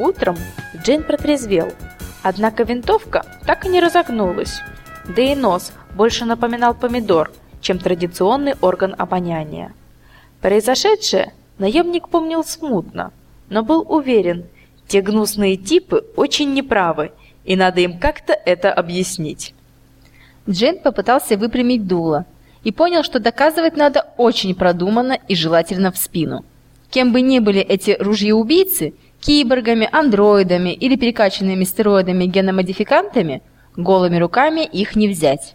Утром Джейн протрезвел, однако винтовка так и не разогнулась, да и нос больше напоминал помидор, чем традиционный орган обоняния. Произошедшее наемник помнил смутно, но был уверен, те гнусные типы очень неправы, и надо им как-то это объяснить. Джейн попытался выпрямить дуло и понял, что доказывать надо очень продуманно и желательно в спину. Кем бы ни были эти ружьеубийцы, киборгами, андроидами или перекачанными стероидами геномодификантами, голыми руками их не взять.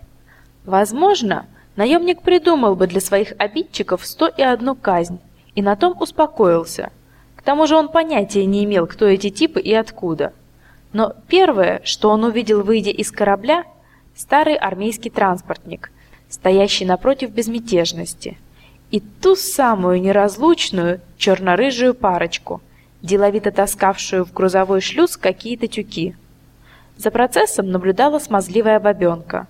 Возможно, наемник придумал бы для своих обидчиков сто и одну казнь, и на том успокоился. К тому же он понятия не имел, кто эти типы и откуда. Но первое, что он увидел, выйдя из корабля, старый армейский транспортник, стоящий напротив безмятежности, и ту самую неразлучную черно-рыжую парочку, деловито таскавшую в грузовой шлюз какие-то тюки. За процессом наблюдала смазливая бабенка.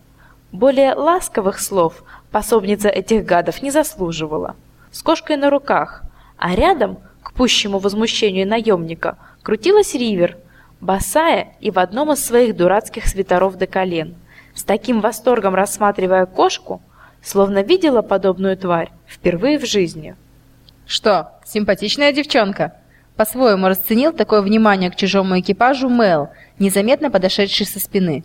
Более ласковых слов пособница этих гадов не заслуживала. С кошкой на руках, а рядом, к пущему возмущению наемника, крутилась Ривер, босая и в одном из своих дурацких свитеров до колен – с таким восторгом рассматривая кошку, словно видела подобную тварь впервые в жизни. «Что, симпатичная девчонка?» По-своему расценил такое внимание к чужому экипажу Мел, незаметно подошедший со спины.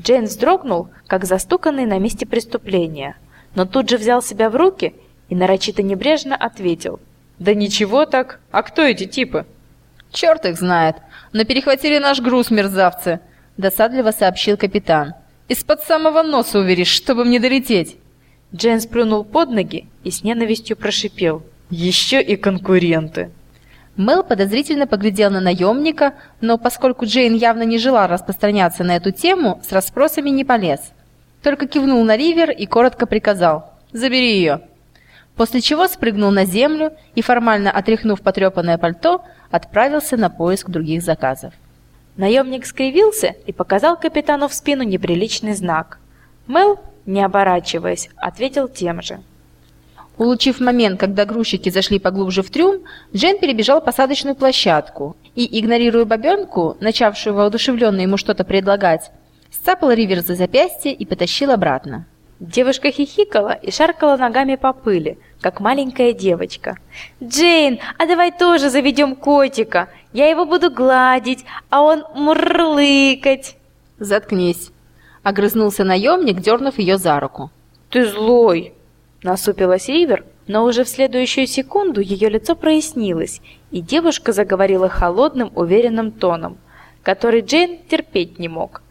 Джейн вздрогнул, как застуканный на месте преступления, но тут же взял себя в руки и нарочито небрежно ответил. «Да ничего так. А кто эти типы?» «Черт их знает. Но перехватили наш груз, мерзавцы», — досадливо сообщил капитан. Из-под самого носа уверишь, чтобы мне долететь!» Джейн сплюнул под ноги и с ненавистью прошипел. «Еще и конкуренты!» Мел подозрительно поглядел на наемника, но поскольку Джейн явно не желал распространяться на эту тему, с расспросами не полез. Только кивнул на Ривер и коротко приказал «Забери ее!» После чего спрыгнул на землю и, формально отряхнув потрепанное пальто, отправился на поиск других заказов. Наемник скривился и показал капитану в спину неприличный знак. Мэл, не оборачиваясь, ответил тем же. Улучив момент, когда грузчики зашли поглубже в трюм, Джен перебежал посадочную площадку и, игнорируя бабенку, начавшую воодушевленно ему что-то предлагать, сцапал Ривер за запястье и потащил обратно. Девушка хихикала и шаркала ногами по пыли, как маленькая девочка. «Джейн, а давай тоже заведем котика. Я его буду гладить, а он мурлыкать». «Заткнись», — огрызнулся наемник, дернув ее за руку. «Ты злой», — насупилась Ривер, но уже в следующую секунду ее лицо прояснилось, и девушка заговорила холодным, уверенным тоном, который Джейн терпеть не мог.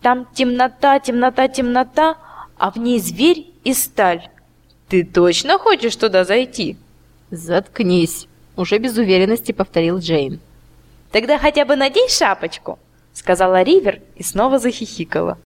«Там темнота, темнота, темнота, а в ней зверь и сталь. Ты точно хочешь туда зайти? Заткнись, уже без уверенности повторил Джейн. Тогда хотя бы надень шапочку, сказала Ривер и снова захихикала.